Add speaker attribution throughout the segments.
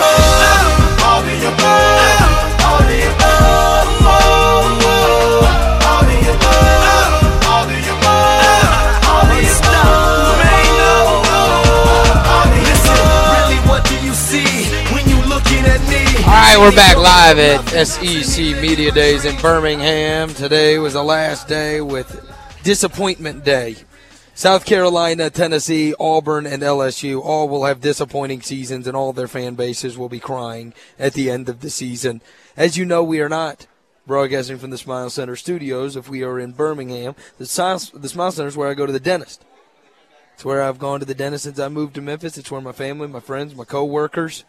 Speaker 1: all all all all all. Really, what do you see when you looking at me?
Speaker 2: All right, we're back live at SEC Media Days in Birmingham. Today was the last day with Disappointment Day. South Carolina, Tennessee, Auburn, and LSU all will have disappointing seasons, and all their fan bases will be crying at the end of the season. As you know, we are not broadcasting from the Smile Center studios. If we are in Birmingham, the Smile, the Smile Center is where I go to the dentist. It's where I've gone to the dentist since I moved to Memphis. It's where my family, my friends, my coworkers,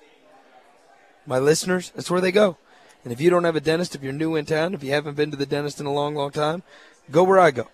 Speaker 2: my listeners, that's where they go. And if you don't have a dentist, if you're new in town, if you haven't been to the dentist in a long, long time, go where I go.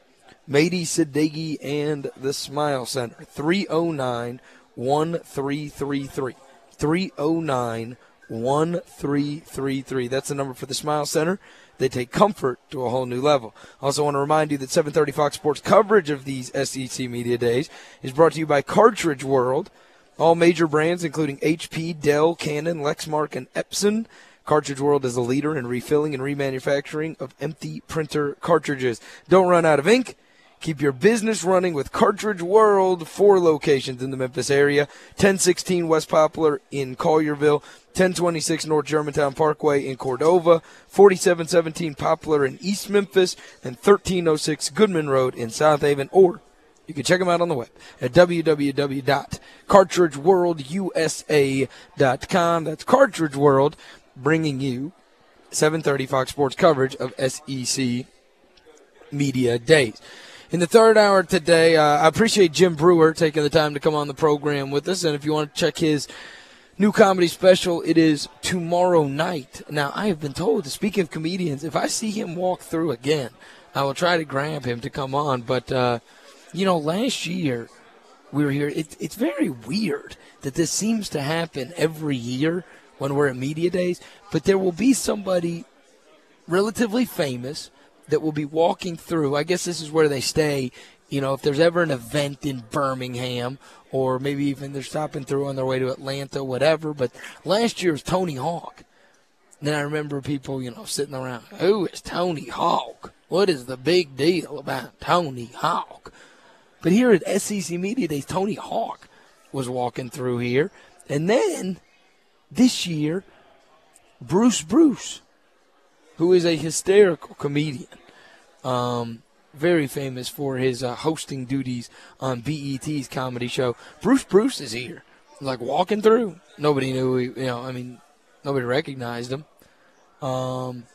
Speaker 2: Mady Sadeghi and the Smile Center. 309 1333. 309 1333. That's the number for the Smile Center. They take comfort to a whole new level. I Also want to remind you that 730 Fox Sports coverage of these SEC Media Days is brought to you by Cartridge World. All major brands, including HP, Dell, Canon, Lexmark, and Epson. Cartridge World is a leader in refilling and remanufacturing of empty printer cartridges. Don't run out of ink. Keep your business running with Cartridge World. Four locations in the Memphis area 1016 West Poplar in Collierville, 1026 North Germantown Parkway in Cordova, 4717 Poplar in East Memphis, and 1306 Goodman Road in South Haven. Or you can check them out on the web at www.cartridgeworldusa.com. That's Cartridge World bringing you 730 Fox Sports coverage of SEC Media Days. In the third hour today, uh, I appreciate Jim Breuer taking the time to come on the program with us. And if you want to check his new comedy special, it is tomorrow night. Now, I have been told, speaking of comedians, if I see him walk through again, I will try to grab him to come on. But, uh, you know, last year we were here. It, it's very weird that this seems to happen every year when we're at media days. But there will be somebody relatively famous that will be walking through. I guess this is where they stay. You know, if there's ever an event in Birmingham, or maybe even they're stopping through on their way to Atlanta, whatever. But last year was Tony Hawk. Then I remember people, you know, sitting around. Who is Tony Hawk? What is the big deal about Tony Hawk? But here at SEC Media Days, Tony Hawk was walking through here. And then this year, Bruce Bruce, who is a hysterical comedian, um, very famous for his uh, hosting duties on BET's comedy show. Bruce Bruce is here, like walking through. Nobody knew, he, you know, I mean, nobody recognized him. Um,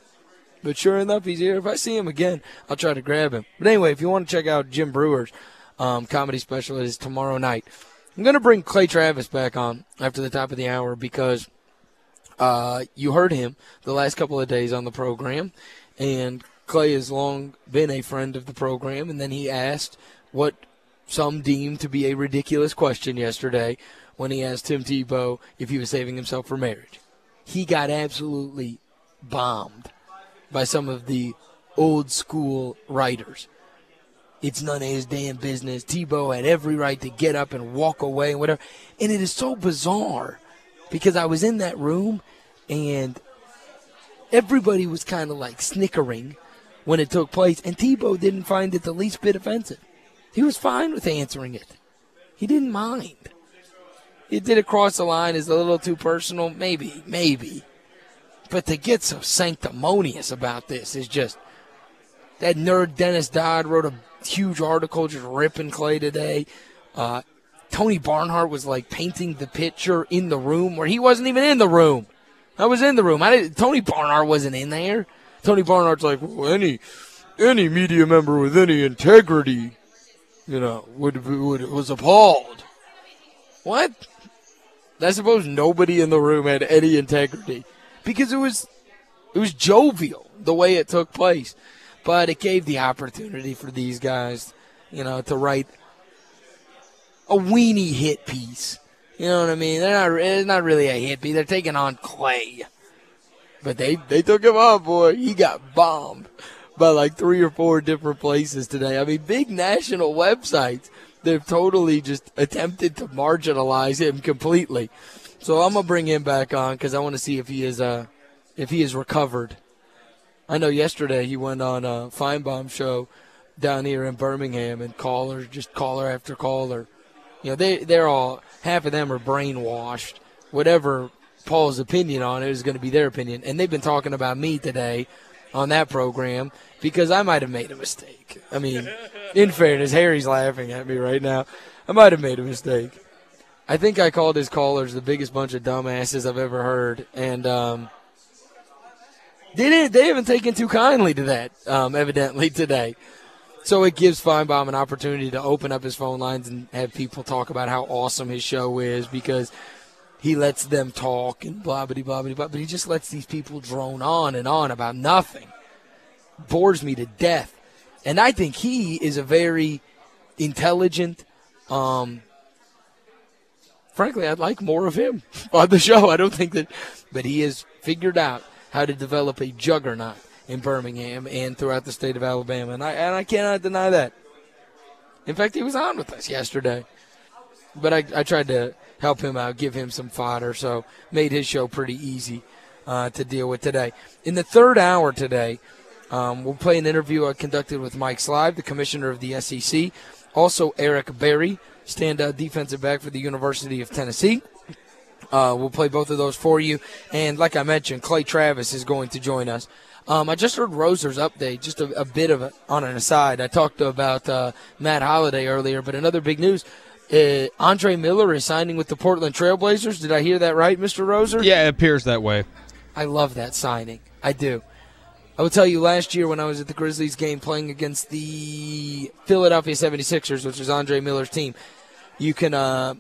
Speaker 2: but sure enough, he's here. If I see him again, I'll try to grab him. But anyway, if you want to check out Jim Breuer's um, comedy special, it is tomorrow night. I'm going to bring Clay Travis back on after the top of the hour because uh, you heard him the last couple of days on the program, and Clay has long been a friend of the program. And then he asked what some deemed to be a ridiculous question yesterday when he asked Tim Tebow if he was saving himself for marriage. He got absolutely bombed by some of the old school writers. It's none of his damn business. Tebow had every right to get up and walk away and whatever. And it is so bizarre because I was in that room and everybody was kind of like snickering when it took place. And Tebow didn't find it the least bit offensive. He was fine with answering it, he didn't mind. It did cross the line is a little too personal, maybe, maybe. But to get so sanctimonious about this is just that nerd Dennis Dodd wrote a huge article just ripping Clay today. Uh, Tony Barnhart was like painting the picture in the room where he wasn't even in the room. I was in the room. I didn't, Tony Barnhart wasn't in there. Tony Barnhart's like well, any any media member with any integrity, you know, would, would was appalled. What? I suppose nobody in the room had any integrity because it was it was jovial the way it took place, but it gave the opportunity for these guys, you know, to write a weenie hit piece. You know what I mean? They're not. It's not really a hit piece. They're taking on Clay, but they they took him on, boy. He got bombed by like three or four different places today. I mean, big national websites. They've totally just attempted to marginalize him completely. So I'm gonna bring him back on because I want to see if he is uh if he is recovered. I know yesterday he went on a Finebaum show down here in Birmingham and caller just caller after caller. You know they they're all half of them are brainwashed. Whatever Paul's opinion on it is going to be their opinion, and they've been talking about me today on that program because I might have made a mistake. I mean, in fairness, Harry's laughing at me right now. I might have made a mistake. I think I called his callers the biggest bunch of dumbasses I've ever heard, and um, they didn't. They haven't taken too kindly to that, um, evidently today. So it gives Finebaum an opportunity to open up his phone lines and have people talk about how awesome his show is because he lets them talk and blah blah blah blah blah. But he just lets these people drone on and on about nothing. Bores me to death, and I think he is a very intelligent. Um, frankly, I'd like more of him on the show. I don't think that, but he has figured out how to develop a juggernaut in Birmingham and throughout the state of Alabama, and I and I cannot deny that. In fact, he was on with us yesterday, but I, I tried to help him out, give him some fodder, so made his show pretty easy uh, to deal with today. In the third hour today, um, we'll play an interview I conducted with Mike Slive, the commissioner of the SEC, also Eric Berry, standout defensive back for the University of Tennessee. Uh, we'll play both of those for you. And like I mentioned, Clay Travis is going to join us. Um, I just heard Roser's update, just a, a bit of it on an aside. I talked about uh, Matt Holliday earlier, but another big news. Uh, Andre Miller is signing with the Portland Trailblazers. Did I hear that right, Mr. Roser?
Speaker 3: Yeah, it appears that way.
Speaker 2: I love that signing. I do. I will tell you, last year when I was at the Grizzlies game playing against the Philadelphia 76ers, which is Andre Miller's team, you can, uh,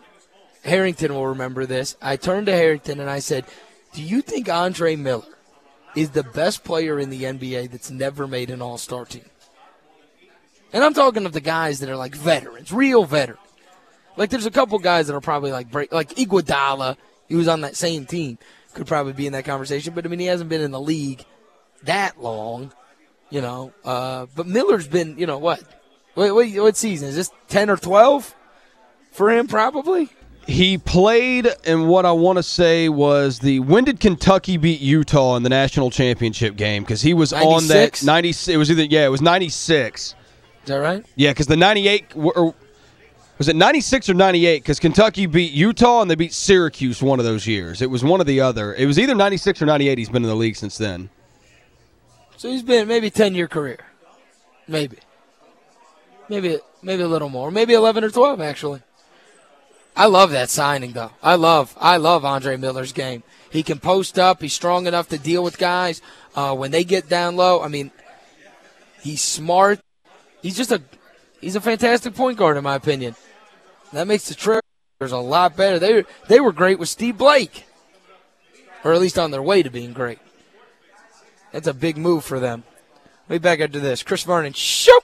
Speaker 2: Harrington will remember this. I turned to Harrington and I said, Do you think Andre Miller is the best player in the NBA that's never made an all star team? And I'm talking of the guys that are like veterans, real veterans. Like there's a couple guys that are probably like break, like Iguodala, he was on that same team, could probably be in that conversation. But I mean, he hasn't been in the league that long, you know. Uh, but Miller's been, you know, what? What, what, what season is this? Ten or twelve for him, probably.
Speaker 3: He played in what I want to say was the when did Kentucky beat Utah in the national championship game? Because he was on that
Speaker 2: 96?
Speaker 3: It was either yeah, it was ninety six.
Speaker 2: Is that right?
Speaker 3: Yeah, because the ninety eight or was it ninety six or ninety eight? Because Kentucky beat Utah and they beat Syracuse one of those years. It was one or the other. It was either ninety six or ninety eight. He's been in the league since then.
Speaker 2: So he's been maybe ten year career, maybe, maybe maybe a little more, maybe eleven or twelve actually. I love that signing though. I love I love Andre Miller's game. He can post up. He's strong enough to deal with guys uh, when they get down low. I mean, he's smart. He's just a he's a fantastic point guard in my opinion. That makes the Trailblazers a lot better. They they were great with Steve Blake, or at least on their way to being great. That's a big move for them. We'll be back after this. Chris Vernon, shoot!